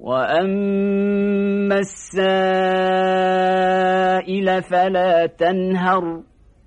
وأما السائل فلا تنهر